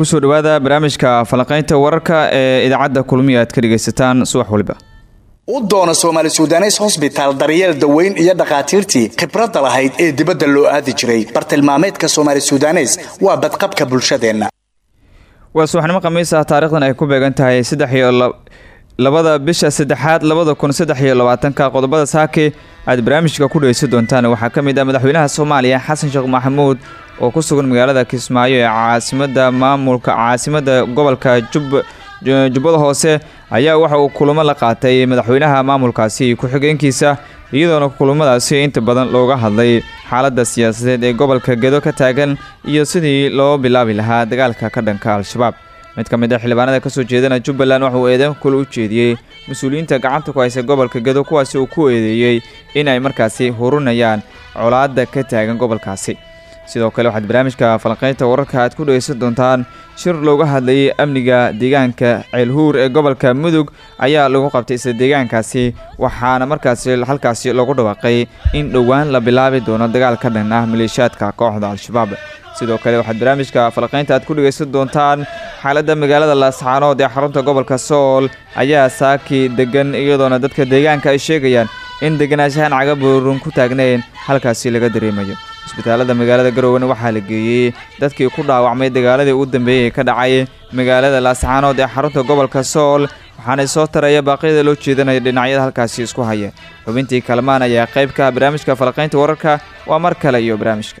ku soo dhawaada barnaamijka falanqaynta wararka ee idaacadda kulmiya aad ka dhegaysataan subax waliba u doona soomaali sudanes hosbitaal daryeel daweyn iyo dhakhaatiirtii khibradda lahayd ee dibadda loo aadi jiray. Bartilmaameedka soomaali sudanes waa badqabka bulshadeenna. Waa subaxnimo khamiis ah taarikhdan ay ku beegan tahay saddex iyo labada bisha saddexaad labada kun saddex iyo labaatanka qodobada saake aad barnaamijka ku dhegeysan doontaan. Waxaa ka mid ah madaxweynaha soomaaliya xasan sheekh maxamuud oo ku sugan magaalada kismaayo ee caasimada maamulka caasimada gobolka jubbada hoose ayaa waxa uu kulamo la qaatay madaxweynaha maamulkaasi ku-xigeenkiisa iyadoona kulamadaasi inta badan looga hadlay xaaladda siyaasadeed ee gobolka gedo ka taagan iyo sidii loo bilaabi lahaa dagaalka ka dhanka al-shabaab. Mid ka mid a xildhibaanada ka soo jeedana jubbaland waxa uu eedan kule u jeediyey mas'uuliyiinta gacanta ku haysa gobolka gedo kuwaasi uu ku eedeeyey in ay markaasi hurunayaan colaadda ka taagan gobolkaasi sidoo kale waxaad barnaamijka falanqaynta wararka aad ku dhegeysan doontaan shir looga hadlayay amniga deegaanka. Ceelhuur ee gobolka mudug ayaa lagu qabtay isla deegaankaasi waxaana markaasi halkaasi lagu dhawaaqay in dhowaan la bilaabi doono dagaal ka dhan ah maleeshiyaadka kooxda al-shabaab. Sidoo kale waxaad barnaamijka falanqaynta aad ku dhegeysan doontaan xaaladda magaalada laascaanood ee xarunta gobolka sool ayaa saaki degan iyadoona dadka deegaanka ay sheegayaan in deganaanshahaan cagabuurun ku taagnayn halkaasi laga dareemayo isbitaalada magaalada garowen waxaa la geeyey dadkii ku dhaawacmay dagaaladii ugu dambeeyey ee ka dhacay magaalada laascaanood ee xarunta gobolka sool waxaana soo taraya baaqyada loo jeedanaya dhinacyada halkaasi isku haya. Xubintii kalmaan ayaa qayb ka ah barnaamijka falaqaynta wararka waa mar kale iyo barnaamijka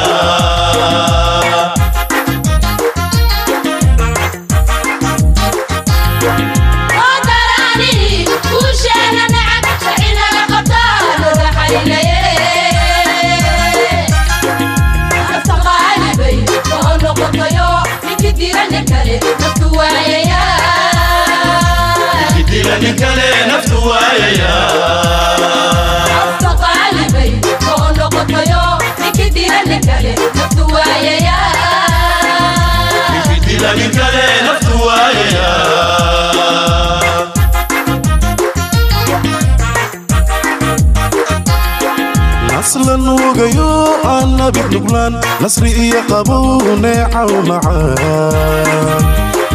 asla nuugayo aan nabid nuglaan nasri iyo qabow neecaw macaan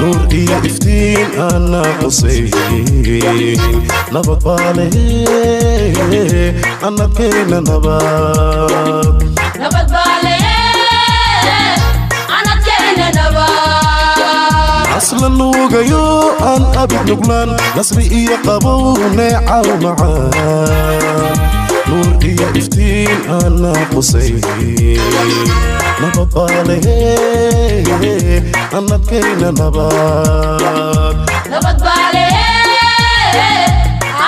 nuur iyo iftiin aana qusay nabad baale annadkayna nabad la nuugayo aan abid nuglaan nasri iyo qabow neecaw macaan nuur iyo iftiin aana qusay nababaalehe nabad nabad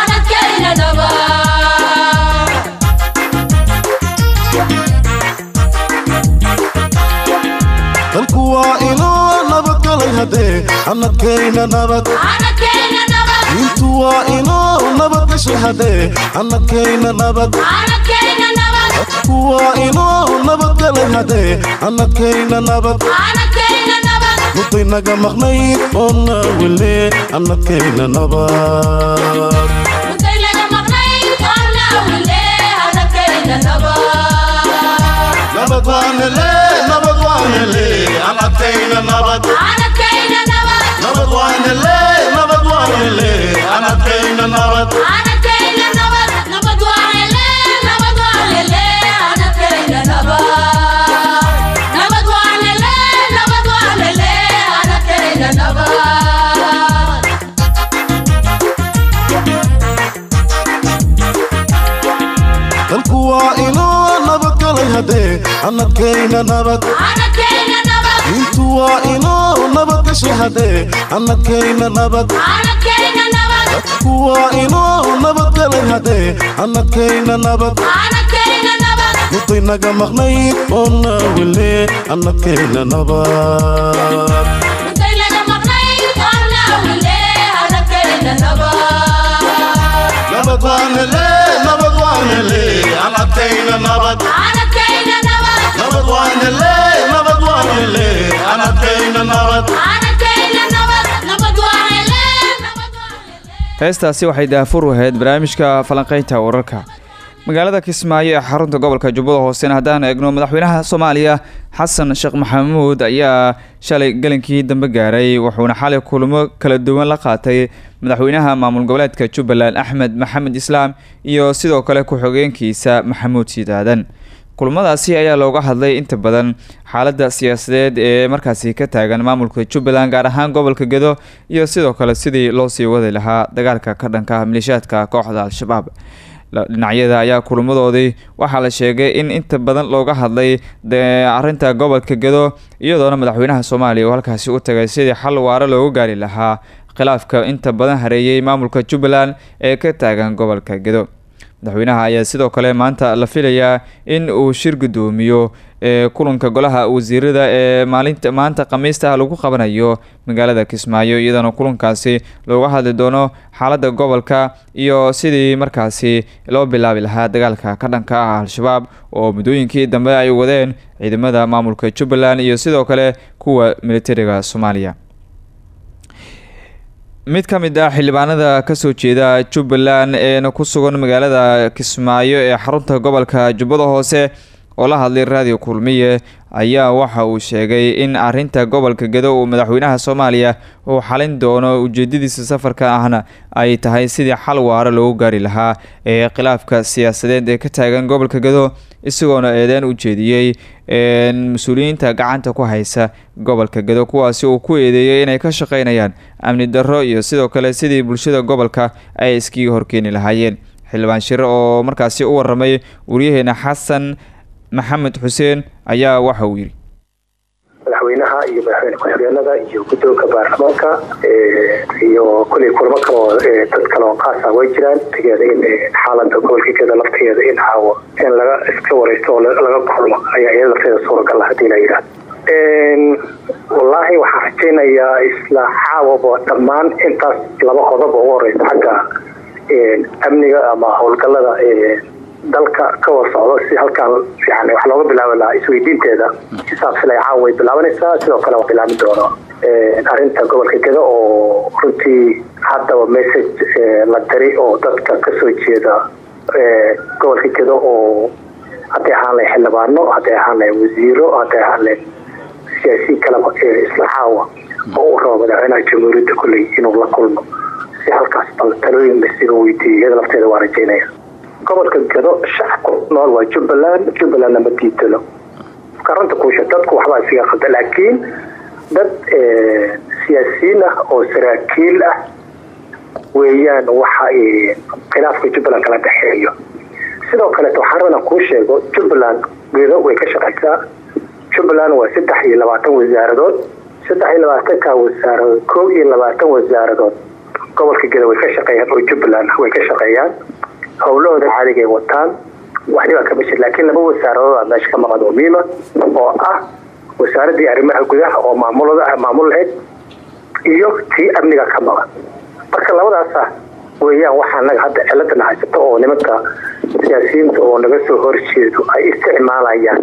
anadkayna nabad dalku waa inoo nabadgalay haddee annadkayna nabad anadkayna nabad diintu waa annadkayna nabad. Anadkayna nabad. Dadku waa inoo nabadgalay haddee annadkayna nabad. Anadkayna nabad. Mudday naga maqnayd oo naawile annadkayna nabad haddee annadkayna nabad waa annadkayna nabad naga oo naawile annadkayna nabad muday laga maqnayd nabad waanele annadkayna nabad nabad heestaasi waxay daafur u ahayd barnaamijka falanqaynta wararka. Magaalada kismaayo ee xarunta gobolka jubbada hoosena haddaan eegno madaxweynaha soomaaliya xasan sheekh maxamuud ayaa shalay gelinkii dambe gaaray wuxuuna xalay kulamo kala duwan la qaatay madaxweynaha maamul goboleedka jubbaland axmed maxamed islaam iyo sidoo kale ku-xogeenkiisa maxamuud siidaadan kulamadaasi ayaa looga hadlay inta badan xaaladda siyaasadeed ee markaasi ka taagan maamulka jubbaland gaar ahaan gobolka gedo iyo sidoo kale sidii loo sii wadi lahaa dagaalka ka dhanka maleeshiyaadka kooxda al-shabaab. Dhinacyada ayaa kulamadoodii waxaa la sheegay in inta badan looga hadlay arinta gobolka gedo iyadoona madaxweynaha soomaaliya uu halkaasi u tagay sidii xal waare loogu gaari lahaa khilaafka inta badan hareeyay maamulka jubbaland ee ka taagan gobolka gedo madaxweynaha ayaa sidoo kale maanta la filayaa in uu shir gudoomiyo ee kulanka golaha wasiirada ee maalinta maanta khamiista lagu qabanayo magaalada kismaayo iyadoona kulankaasi looga hadli doono xaaladda gobolka iyo sidii markaasi loo bilaabi lahaa dagaalka ka dhanka ah al-shabaab oo muddooyinkii dambe ay wadeen ciidamada maamulka jubbaland iyo sidoo kale kuwa militariga soomaaliya mid ka mid ah xildhibaanada ka soo jeeda jubbaland eena ku sugan magaalada kismaayo ee xarunta gobolka jubbada hoose oo la hadlay raadiyo kulmiye ayaa waxa uu sheegay in arinta gobolka gedo uu madaxweynaha soomaaliya uu xalin doono ujeedadiisa safarka ahna ay tahay sidii xal waara loogu gaari lahaa ee khilaafka siyaasadeed ee ka taagan gobolka gedo isagoona eedeen u jeediyey mas'uuliyiinta gacanta ku haysa gobolka gedo kuwaasi uu ku eedeeyey inay ka shaqeynayaan amni darro iyo sidoo kale sidii bulshada gobolka ay iskiga horkeeni lahaayeen. Xildhibaan shire oo markaasi u waramay waryaheena xasan maxamed xuseen ayaa waxa uu yidhi madaxweynaha iyo madaxweyne ku-xigeenada iyo guddoonka baarlamaanka iyo kuley kulamo kaloo dad kale oo qaasa way jiraan. Tegeeda in xaalada gobolka geeda lafteeda in caawo in laga iska wareysto oo laga kulmo ayaa iyada lafteeda suuragal ah haddii la yidhaahdo. Wallaahi waxaan rajaynayaa isla caawaba dhammaan intaas laba qodob oo ugu horeysa xagga amniga ama howlgalada dalka ka war si halkaan yani wax looga bilaabi lahaa isweydiinteeda. Xisaabsila caawa way sidoo kale waa bilaabin doono arinta gobolka gedo oo runtii haddaba message la diri oo dadka ka soo jeeda gobolka gedo oo hadday ahaan lahay xildhibaano hadday ahaan lahay wasiiro hadday ahaan lahay siyaasiyiin kaleba isla caawa oo uu rabo madaxweynaha jamhuuriyadda kulley inuu la kulmo. Si halkaas bal talooyin lasiga weydiiyo iyada lafteeda waa rajaynaya gobolka gedo shacabku nool waa jubbaland jubbalandna ma diidano karanta kuusha dadku waxbaa isiga qalda laakiin dad siyaasiyiin ah oo saraakiil ah weeyaan waxa khilaafka jubbaland kala dhexeeyo. Sidoo kaleeto waxaan rabnaa sheego jubbaland geedo way ka shaqaysaa. Jubbaland waa saddex iyo labaatan wasaaradood. Saddex iyo labaatanka wasaaradood. Wasaaradood gobolka gedo way ka shaqeeyaan oo jubbaland way ka shaqeeyaan howlahooda caadiga ay wataan waxdhibaa kama jir laakiin laba wasaaradood aa meesha ka maqan oo miima oo ah wasaaradii arrimaha gudaha oo maamulada maamul lahayd iyo tii amniga ka maqan. Marka labadaasa weeyaan waxaa naga hadda ciladana haysato oo nimanka siyaasiyiinta oo naga soo horjeedo ay isticmaalayaan.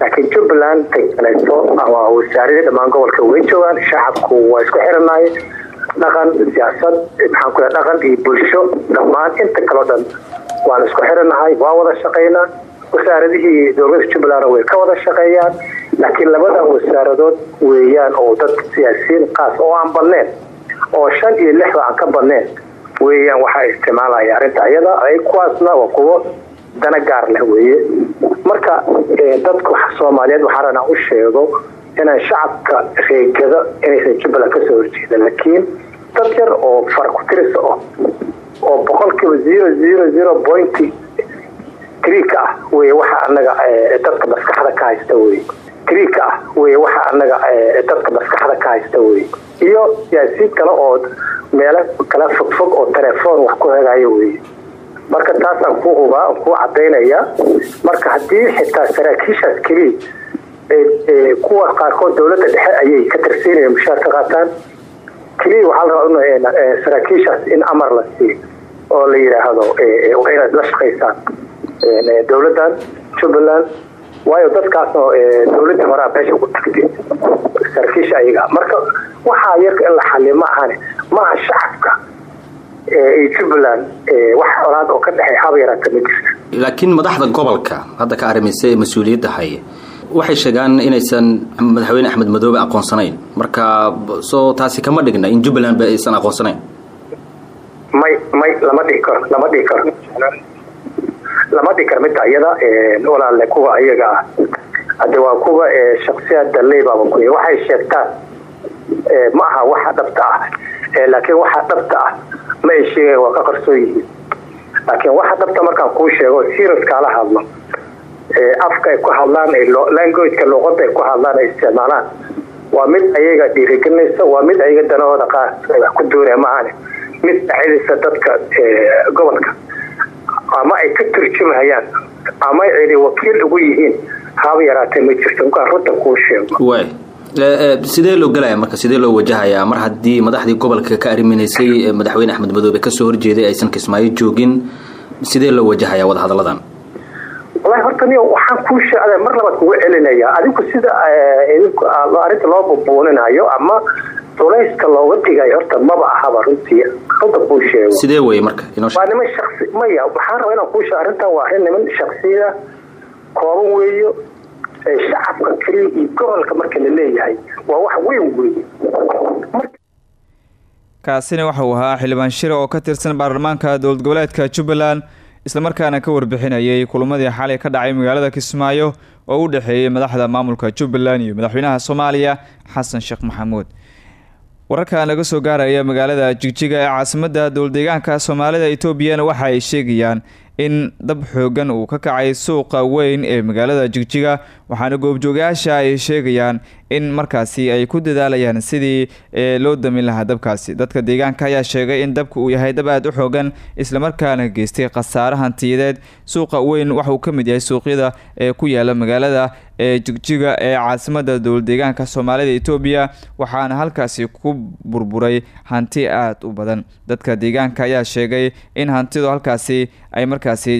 Laakiin jubbaland kaleeto ama wasaaradii dhammaan gobolka way joogaan shacabku waa isku xiranaye dhaqan siyaasad maxaan ku dhaqan iyo bulsho. Dhammaan inta kaleo dhan waan isku xiranahay waa wada shaqaynaa wasaaradihii dowladda jubbaland way ka wada shaqeeyaan laakiin labada wasaaradood weeyaan oo dad siyaasiyiin qaas oo aan badneen oo shan iyo lixba aan ka badneen weeyaan waxaa isticmaalaya arrinta. Ayada ay kuwaasna waa kuwo dana gaar leh weeye. Marka dadka soomaaliyeed waxaa u sheego inaan shacabka reegada inaysan jubbaland ka soo horjeeda laakiin dad yar oo fara ku tirisa oh oo boqolkiiba zero zero zero ah waxa anaga dadka maskaxda ka haysta wey three ka ah waxa anaga dadka maskaxda ka haysta wey iyo siyaasiyiin kale oo meelo kala fogfog oo telefoon wax ku hagayo wey marka taasaan ku hubaa aan ku cadaynaya marka haddii xitaa saraakiishaas keliya kuwa qaarkood dowladda dhexe ayay ka tirsiinayaan mushaar ka qaataan. Keliya waxaa la rabaa saraakiishaas in amar la siiyo oo la yidhaahdo waa inaad la shaqaysaan dowladdan jubbaland. Waayo dadkaasna dowladii horaa meesha ugu tagtay saraakiisha ayaga. Marka waxaa yarka in la xaliyo ma ahane maaha shacabka jubbaland wax colaad oo ka dhexey haba yaraata ma jirta. Laakiin madaxda gobolka hadda ka arrimaysa ee mas'uuliyadda haya waxay sheegaan inaysan madaxweyne axmed madoobe aqoonsanayn. Marka soo taasi kama dhigna in jubbaland ba aysan aqoonsanayn. May may lama dhihi karo lama dhihi karo. Lama dhihi karo midda iyada walaale kuwa ayaga ah. Hade waa kuwa shaksiyada leybaba ku waxay sheegtaan ma aha waxa dhabta ah. Laakiin waxa dhabta ah ma ay sheegayan waa ka qarsoon yihiin. Laakiin waxa dhabta markaan kuu sheego serious kaala hadlo afka ay ku hadlaan languageka luuqada ay ku hadlaan ay isticmaalaan. Waa mid ayaga dhiirigelinaysa waa mid ayaga danahooda wax ku doonaya maahane mid dhacidaysa dadka gobolka. Ama ay ka turjumahayaan ama ay wakiil ugu yihiin. Haba yaraatee ma jirto markaan runta kuu sheego. Way sidee loo gelaya marka sidee loo wajahayaa? Mar haddii madaxdii gobolka ka arriminaysay madaxweyne axmed madoobe ka soo horjeeday aysan kismaayo joogin sidee loo wajahayaa wadahadalladan walahi horta waxaan kuu sheegay mar labaad kugu celinaya. Adigu sida arrinta loo bubuuninayo ama culayska looga dhigayo horta maba ahaba runtii. Runta kuu sheego. Sidee weye marka? Waa niman shaqsi maya waxaan rabaa inaan kuu sheego arrintan waa arrin niman shaksiya kooban weeyo shacabka keliya iyo gobolka marka la leeyahay. Waa wax weyn weeye kaasina waxa uu ahaa xildhibaan shire oo ka tirsan baarlamaanka dowlad goboleedka jubbaland islamarkaana ka warbixinayay kulamadii xalay ka dhacay magaalada kismaayo oo u dhexeeyey madaxda maamulka jubbaland iyo madaxweynaha soomaaliya xasan sheekh maxamuud. Wararka naga soo gaaraya magaalada jigjiga ee caasimadda dowladdeegaanka soomaalida etoobiyana waxa ay sheegayaan in dab xoogan uu ka kacay suuqa weyn ee magaalada jigjiga waxaana goobjoogayaasha ay sheegayaan in markaasi ay ku dadaalayaan sidii loo damin lahaa dabkaasi. Dadka deegaanka ayaa sheegay in dabka uu yahay dab aada u xoogan islamarkaana geystay khasaare hantiyadeed. Suuqa weyn waxa uu ka mid yahay suuqyada ee ku yaalla magaalada ee jigjiga ee caasimada dowladdeegaanka soomaalida etoobiya waxaana halkaasi ku burburay hanti aada u badan. Dadka deegaanka ayaa sheegay in hantidu halkaasi ay markaasi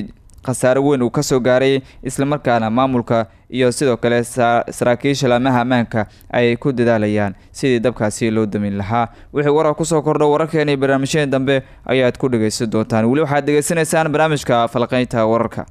khasaare weyn uu ka soo gaaray islamarkaana maamulka iyo sidoo kale saraakiisha laamaha ammaanka ay ku dadaalayaan sidii dabkaasi loo damin lahaa. Wixii warar ku soo kordho wararkeena iyo barnaamijyada dambe ayaad ku dhegaysan doontaan. Weli waxaad degeysanaysaan barnaamijka falqeynta wararka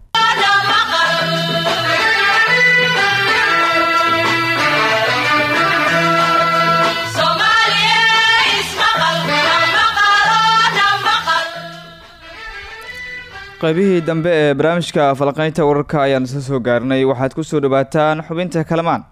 qaybihii dambe ee barnaamijka falqeynta wararka ayaan isla soo gaarnay. Waxaad ku soo dhawaataan xubinta kalamaan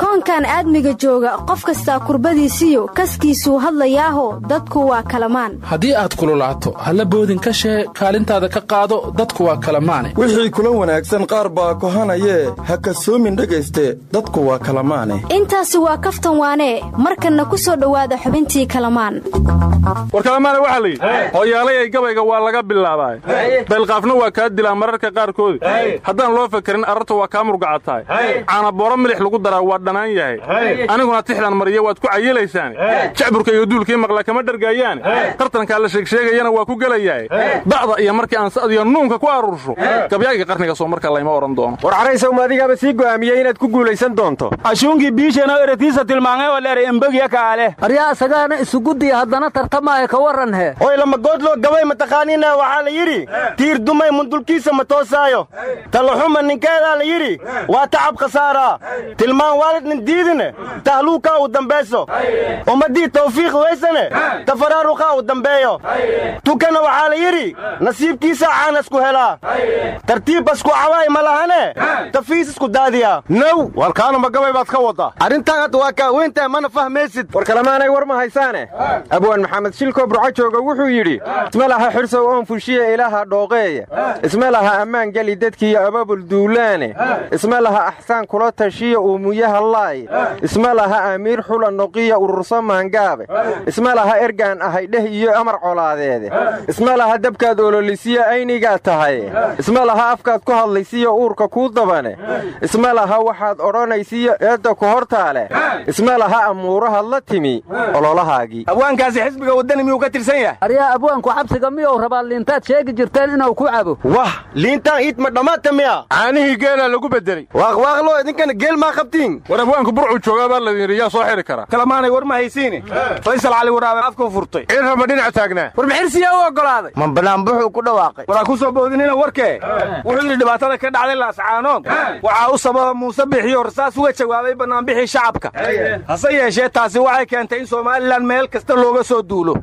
koonkan aadmiga jooga qof kastaa kurbadiisiyo kaskiisuu hadlayaaho dadku waa kalamaan. Haddii aad kululaato halla boodin ka shee kaalintaada ka qaado dadku waa kala maane wixii kula wanaagsan qaar baa kohanayee ha kasoomin dhegayste dadku waa kala maane intaasi waa kaftan waanee markanna ku soo dhowaada xubintii kalamaan. War kalamaana waxaa la yidhi? Hoyaalayay gabayga waa laga bilaabaa baylqaafna waa kaa dilaa mararka qaarkoodi haddaan loo fakarin ararta waa kaa murgacatahay caanabooro milix lagu daraa waa dhannaan yahay aniguna tixdan mariya waad ku cayilaysaan. Jacburka iyo duulkii maqla kama dhargaayaan. Tartankaa la sheegsheegayana waa ku gelayahay da'da iyo markii aan sa'diyo nuunka ku aruursho gabyaaga qarniga soo marka layma odhan doono. War caraysawma adigaaba sii go'aamiyey inaad ku guulaysan doonto. Ashuunkii biisheenoo eratiisa tilmaamay oo dheer embegya kaale aryaa asagaana isugudiya haddana tartamaayo ka warran he. Oy lamagoodloo gabay mataqaaniina waxaa la yidhi tiir dumay mundulkiisa ma toosaayo. Talaxuma ninkeedaa la yidhi waa tacab khasaaraa tilmaan waalidnin diidine tahluukaa u dambayso ummaddii tawfiiq weysane tafaraaruqaa u dambeeyo. Tukana waxaa la yidhi nasiibkiisaa caanasku helaa tartiib asku cabaay ma lahane? Tafiis isku daadiya. Now warkaanuma gabay baad ka waddaa arrintan hadda waa kaa weyntahay mana fahmaysid. War kalamaanay war ma haysaane. Abwaan maxamed shilko burco jooga wuxuu yidhi isma laha xirsow oon fushiya ilaaha dhooqeeya isma laha ammaan geli dadkiiyo ababul duulaane. Isma laha axsaan kula tashiya uumuyaha laay isma laha amiir xula noqiya ururso maangaabe. Isma laha ergaan ahay dheh iyo amar colaadeede. Isma laha dabkaad ololisiya aynigaa tahay. Isma laha afkaad ku hadlaysiyo uurka kuu dabane. Isma laha waxaad odhanaysiyo eedda ku hortaale isma laha amuurahaad la timi ololahaagii. Abwaankaasi xisbiga waddani miyuu ka tirsan yahay? Aryaa abwaanku xabsiga miyuu rabaa liintaad sheegi jirteen inuu ku cabo. Wah liintaan iid ma dhammaadta miya caanihii geelaa lagu beddeley waaqwaaqloo idinkana geel maa qabtiin war abwaanku burcuu joogaa baa layidhi yaa soo xidhi kara kalamaanay war ma haysiine faysal cali waraabe afkuu furtay. Cirra ma dhinac taagnaa. War maxirsiyaa u oggolaaday ma banaanbuxuu ku dhawaaqay. Waraa ku soo boodinina warkee? Wuxuu yidhi dhibaatada ka dhacday laascaanood waxaa u sababa muuse bixiyo rasaas uga jawaabay bannaanbixii shacabka. Hase yeeshee taasi waxay keentay in somalilan meel kasta looga soo duulo.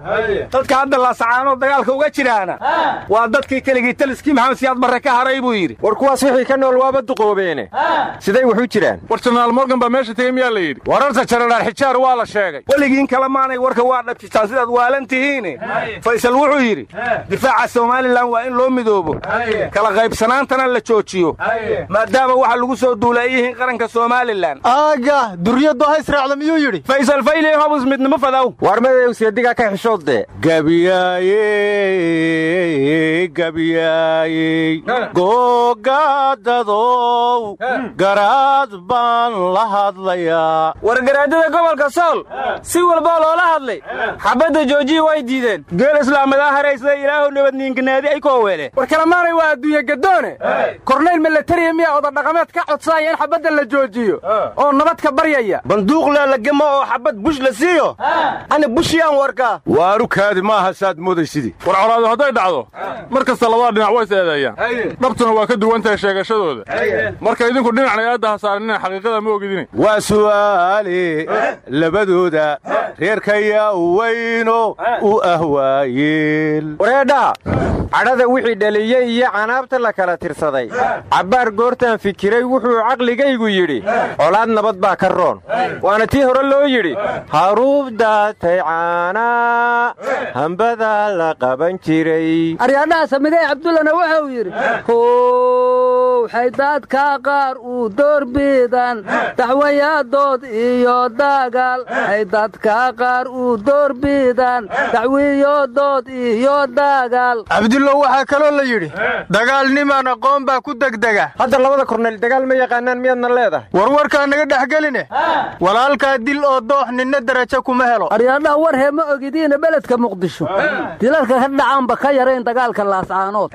Dadka hadda laascaanood dagaalka uga jiraana. Waa dadkii keligii taliskii maxamed siyaad barre ka haray buu yidhi. War kuwaas wixii ka nool waaba duqoobeene. Siday wax u jiraan baa meesha tegey miyaa la yidhi? Wararta jenaraal xijaar waa la sheegay. Weligiin kalamaanay warka waa dhabjistaan sidaad waalan tihiine. Faysal wuxuu yidhi difaaca somalilan waa in loo midoobo. Kala qaybsanaantana la joojiyo. Maadaama waxa lagu soo duula ay yihiin qaranka somalilan. Aaga duryadu ha israacda miyuu yidhi? Faysal fayle hobus midnimo fadaw. Waar madew seedigaa ka xishoodde gabyaaye gabyaaye googaadadow garaad baan la hadlayaa. Wargaraadada gobolka sool si walboo loola hadlay. Xabadda joojiyi way diideen. Geel islaamadaa haraysada ilaahu nabadniinkanaadi ay koo weele war kalamaanay waa adduunye gadoone kornayl milatariya miyaa odadhaqameed ka codsaaya in xabadda la joojiyo. Oo nabad ka baryaya. Banduuq laalagemo oo xabad bush la siiyo. Ani bushiyaan warkaa waaru kaadi maaha saad moodaysidii war colaadu hadday dhacdo mar kasta labada dhinac way is eedeeyaan dhabtuna waa ka duwan tahay sheegashadooda marka idinku dhinacna eedda ha saarinina xaqiiqada ma waa su'aale labadooda reerkayaa weyno u ah waayeel wareedhaa cadhada wixii dhaliyey iyo canaabta la kala tirsaday. Cabbaar goortaan fikiray wuxuu caqligaygu yidhi colaad nabad baa ka roon. Waana tii hore loo yidhi haruub daatay caanaa hambadaa la qaban jiray. Aryaadhaha samidey cabdullana wuxuu yidhi how xaydaadka qaar uu doorbidan daxwayaadood iyo dagaal. Xaydadka qaar uu doorbidan dacwiyodood iyo dagaal. Cabdullow waxaa kaloo la yidhi dagaalnimaan aqoon baa ku degdega. Hadda labada korneyl dagaal ma yaqaanaan miyaadna leedahay? Warwarkaa naga dhex geline. Walaalkaa dil oo doox ninna darajo kuma helo. Aryaadhaha war hee ma ogidiina beledka muqdisho. Dilalka ka dhacaanba ka yarayn dagaalka laascaanood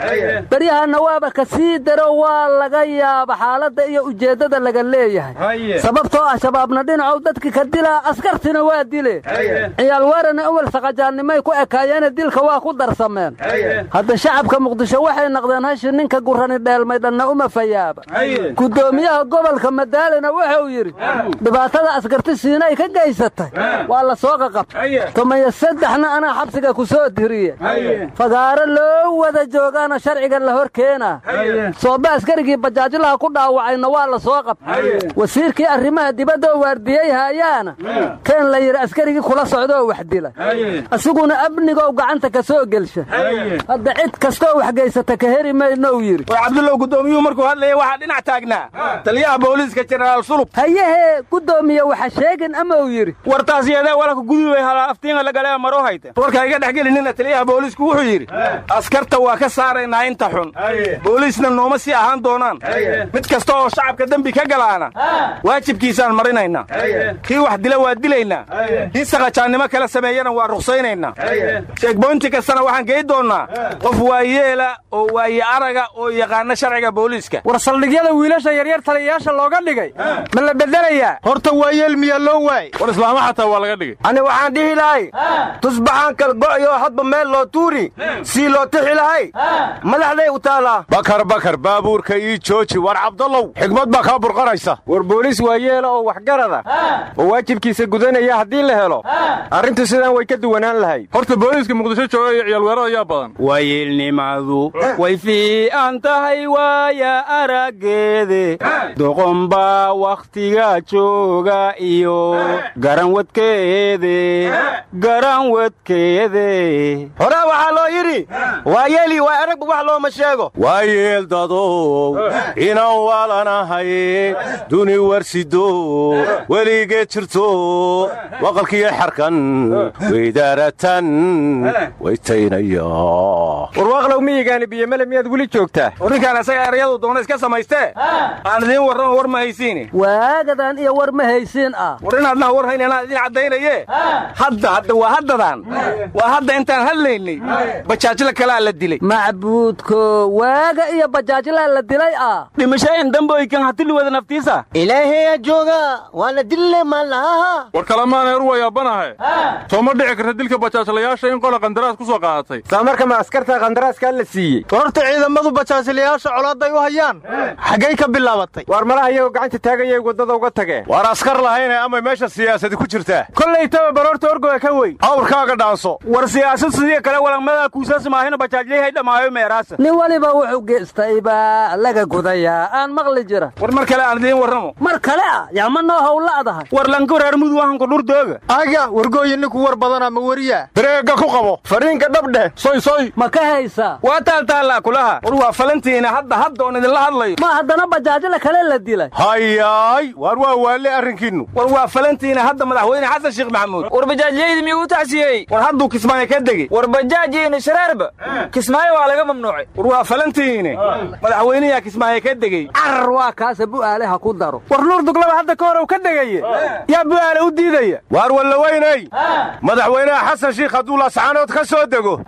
baryahanna waaba ka sii daro waa laga yaaba xaaladda iyo ujeeddada laga leeyahay sababtoo ah shabaabna dhinacow dadki ka dilaa askartina waa dile. Ciyaal weerana awel saqajaannimay ku ekaayeene dilka waa ku darsameen. Hadda shacabka muqdisho waxay naqdeen hashi ninka gurani dheelmay dhanna uma fayaaba. Guddoomiyaha gobolka madaalina wuxuu yidhi dhibaatada askarti siinay ka gaysatay. Waa la soo qaqabtay tomaya saddexna anaa xabsiga ku soo tiriye fagaaro loo wada joogaana sharciga la hor keenaa askariga askarigii bajaajlaha ku dhaawacayna waa la soo qabtay wasiirkii arrimaha dibadda oo waardiyey haayaana keen la yidhi askarigii kula socda oo wax dilay asiguna amnigow gacanta ka soo gelsha. Hadda cid kastooo wax geysata ka heri mayno uu yidhi. War cabdullow guddoomiyuhu markuu hadlayay waxaa dhinac taagnaa. Taliyaha booliiska jenaraal sulub. Hayahee guddoomiye waxa sheegin ama uu yidhi? War taas yeedee walaka gudubay hala aftiinga lagale maro hayte warka iga taliyaha booliisku wuxuu yidhi askarta waa ka saaraynaa inta xun. Booliisna nooma sii ahaan doonaan. Mid kasta oo shacabka dembi ka galaana waajibkiisaan marinaynaa. Kii wax dila waa dilaynaa kii saqajaannimo kala sameeyana waa ruqsaynaynaa. Sheegboynti kastana waxaan gey doonnaa qof waayeela oo waaye araga oo yaqaana sharciga booliiska. War saldhigyada wiilasha yaryar taliyayaasha looga dhigay. Ma la bedelayaa? Horta waayeel miyaa loo waay war islaama xataa waa laga dhigay. Ani waxaan dhihi lahay tusbaxaan kal go'yo hadba meel loo tuuri sii loo tixi lahay. Madaxday u taalaa bakar bakar baabuurka ii jooji war cabdallow. Xigmad baa kaa burqanaysa. War booliis waayeela oo waxgarada. Oo waajibkiisa gudanaya haddii la helo. Arrintu sidaan way ka duwanaan lahayd. Horta booliiska muqdisho jooga iyo ciyaalweerada ayaa badan. Waayeelnimadu way fiican tahay waaya araggeede. Doqonbaa wakhtiga jooga iyo garanwadkeede garanwadkeede horaa waxaa loo yidhi waayeeli waa aragba wax looma sheego. Waayeel dadow inaan waalanahay duni warsido weligeed jirto waqalkiyo xarkan weydaaratan waytaynaya warwaaqlow miyigaani biyomele miyaad weli joogtaa? Warrinkaan asaga erayadu doona iska samaystee? Aan idiin warrama war ma haysiine waagadan iyo war ma haysiin ah. War inaadnaa war hayn anaa idiin caddaynaye. Hadda hadda waa haddadan waa hadda intaan hadlaynay bajaajla kalaa la dilay. Macbuudko waaga iyo bajaajlaa la dilay ah. Dhimashayn damboykan hatiluwada naftiisa ilaahaya jooga? Waa la dille maalahaha war waa yaabanahay soo ma dhici karta dilka bajaajlayaasha in qola qandaraas ku soo qaadatay saa marka ma askarta qandaraaskaa la siiyey. Horta ciidamadu bajaajlayaasha colaaday u hayaan. Xaggay ka bilaabatay. Waar malaha iyagoo gacanta taaganyay waddada uga tageen. Waar askar lahayne ama meesha siyaasadi ku jirtaa kollay taba baroorta orgoga ka wey. Awrkaaga dhaanso. War siyaasad sidii kale walagmadaa kuusaas maahina bajaajlayhay dhammaayo meeraasa nin waliba wuxuu geystay baa laga gudayaa. Aan maqli jira. War mar kale aan idiin warramo kale ah yaa ma noo howla'dahay war lanku reer mudug ahanku dhurdooga aga wargooyi ninku war badana ma wariyaa bareega ku qabo. Fariinka dhabdheh soy soy. Ma ka haysaa waa taaltaallaa kulaha. War waa falantiina hadda hadda oon idinla hadlayo. Ma haddana bajaajla kale la dilay. Hayaay waar waa waalle arrinkiinnu. War waa falantiina hadda madaxweyne xasan sheekh maxamuud. War bajaajyaydi miyuu u tacsiyey? War hadduu kismaayo ka degey war bajaajiyinu shareerba kismaayo waa laga mamnuucay. War waa falantiine. Madaxweynayaa kismaayo ka degey carar waa kaasa bu'aale ha ku daro war nuur duglaba hadda ka hor uu ka degaye yaa bu'aale u diidaya waar wallaweynay madaxweynaha xasan shiikh hadduu lascaanood ka soo dego.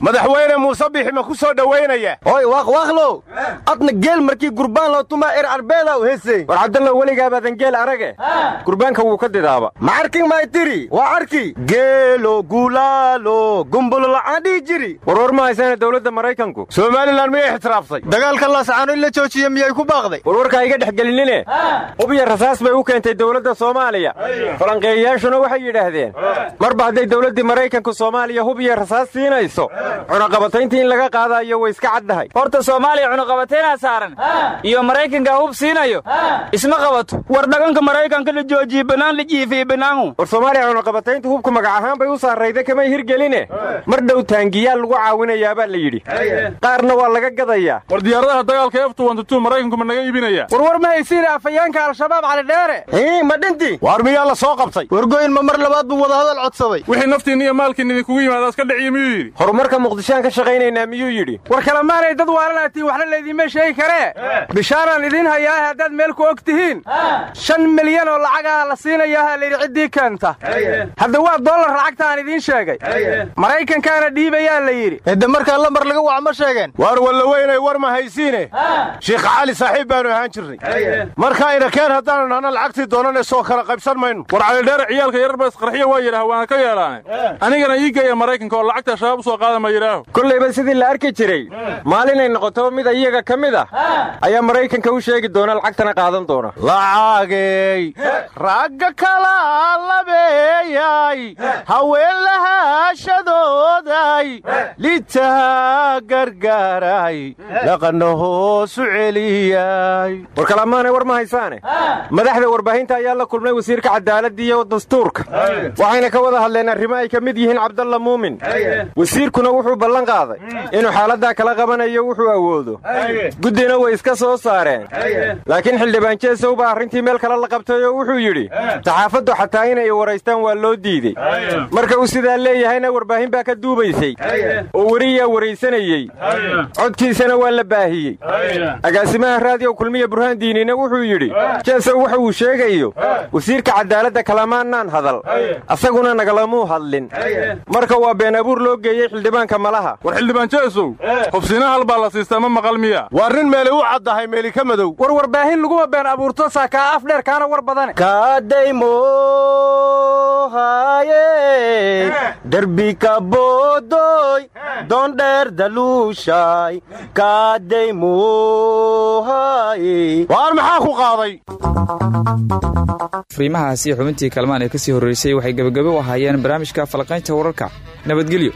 Madaxweyne muuse bixi ma ku soo dhowaynaya hoy waaqwaaqlow adna geel markii gurbaan loo tumaa er arbeeda u hesey war cabdallow weligaabadan geel arage. Gurbaanka wuu ka didaaba. Ma arkin may tiri waa arki. Geelo gulaalo gumbolo la'aan dhihi jiri. War war ma haysana dowladda maraykanku? Somalilan miyay ixtiraaftay dagaalka lascaano in la joojiye miyay ku baaqday? Warwarkaa iga dhex gelinine hubiya rasaas bay u keentay dowladda soomaaliya. Falanqeeyayaashuna waxay yidhaahdeen marba hadday dowladdii maraykanku soomaaliya hubiya rasaas siinayso. Cunaqabatayntii in laga qaadaayo way iska caddahay. Horta soomaaliya cunaqabatayna saaran. Iyo maraykanka hub siinayo. Isma qabato. War dhaganka maraykanka la joojiye bannaan la jiifiye bannaanhu war soomaaliya cunaqabatayntu hubku magac ahaan bay u saarrayda kamay hirgeline. Mar dhow taangiyaal lagu caawinayaa baa la yidhi. Qaarna waa laga gadayaa. War diyaaradaha dagaalka f tu maraykanku ma naga iibinaya. War war ma haysiine afhayaanka al-shabaab cali dheere. Hii ma dhinti? Waar miyaa la soo qabtay? Wargooyin ma mar labaad buu wadahadal codsaday. Wixii naftiinna iyo maalkiin idinkugu yimaada iska dhiciyo miyuu yidhi? Horumarka muqdishoaan ka shaqaynaynaa miyuu yidhi? War kalemaanay dad waalanaatiin waxna laydiinma sheegi karee bishaaraan idiin hayaahe haddaad meel ku og tihiin. Shan milyan oo lacagaha la siinayaha layidhi ciddii keenta. Hadda waa dollar lacagta aan idiin sheegay. Maraykankaana dhiibayaa la yidhi. Edde markaa lambar laga wac ma sheegeen. Waar wallaweynay war ma haysiine. Shiikh cali saaxiib baanu ahaan jirnay. Markaayna keen haddaanu nahna lacagtii doonane soo kala qaybsan mayno. War calidheere ciyaalka yararba isqarxiya waa yidhaah waana ka yeelaane anigana ii geeya maraykanka oo lacagta shabaab u soo qaada ma yidhaaho. Kollayba sidii la arki jiray maalinay noqoto mid iyaga ka mid ah ayaa maraykanka u sheegi doona lacagtana qaadan doona. Lacagey ragga kala labeeyay haween lahaashadooday litaa gargaaray dhaqannahoo hoosu celiyay. War kalamaanay war ma haysaane madaxda warbaahinta ayaa la kulmay wasiirka cadaaladda iyo dastuurka waxayna ka wada hadleen arrimo ay ka mid yihiin cabdalla muumin. Wasiirkuna wuxuu ballan qaaday. Inuu xaaladdaa kala qabanayo wuxuu awoodo. Guddina way iska soo saareen. Laakiin xildhibaan jeesow baa arrintii meel kale la qabtay oo wuxuu yidhi saxaafaddu xataa inay waraystaan waa loo diidey marka uu sidaa leeyahayna warbaahin baa ka duubaysay. Oo weriyaa waraysanayey codkiisana waa la baahiyey. Agaasimaha raadiyo kulmiya burhaan diinina wuxuu yidhi jeesow waxa uu sheegayo wasiirka cadaaladda kalamaannaan hadal. Asaguna nagalamuu hadlin. Marka waa been abuur loo geeyey xildhibaanka malaha. War xildhibaan jeesow hubsiina hal baa la siistaa ma maqal miya. Waa rin meeli u caddahay meeli ka madow. War warbaahin laguma been abuurto saakaa af dheer kaana war badane kaadaymohaye derbi ka boodoy doondheer daluushay kaadaymohaye waar maxaa ku qaaday fariimahaasi xubintii kalmaan ee ka sii horreysay waxay gebagabo u ahaayeen barnaamijka falaqaynta wararka. Nabadgelyo